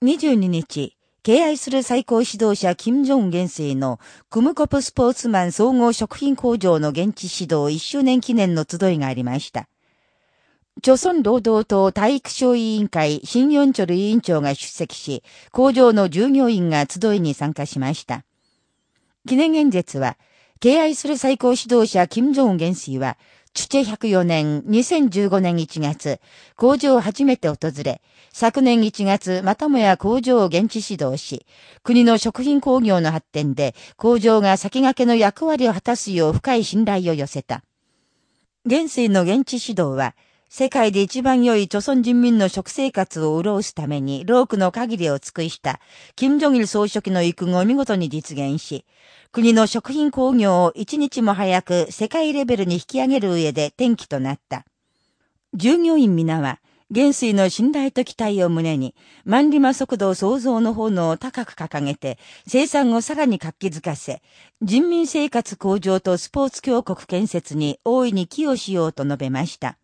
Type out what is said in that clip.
22日、敬愛する最高指導者金正恩元帥のクムコプスポーツマン総合食品工場の現地指導1周年記念の集いがありました。朝鮮労働党体育省委員会新四チョル委員長が出席し、工場の従業員が集いに参加しました。記念演説は、敬愛する最高指導者金正恩元帥は、父104年、2015年1月、工場を初めて訪れ、昨年1月、またもや工場を現地指導し、国の食品工業の発展で、工場が先駆けの役割を果たすよう深い信頼を寄せた。元帥の現地指導は、世界で一番良い朝鮮人民の食生活を潤すために、労苦の限りを尽くした、金正日総書記の育後を見事に実現し、国の食品工業を一日も早く世界レベルに引き上げる上で転機となった。従業員皆は、元帥の信頼と期待を胸に、万里馬速度創造の炎を高く掲げて、生産をさらに活気づかせ、人民生活向上とスポーツ強国建設に大いに寄与しようと述べました。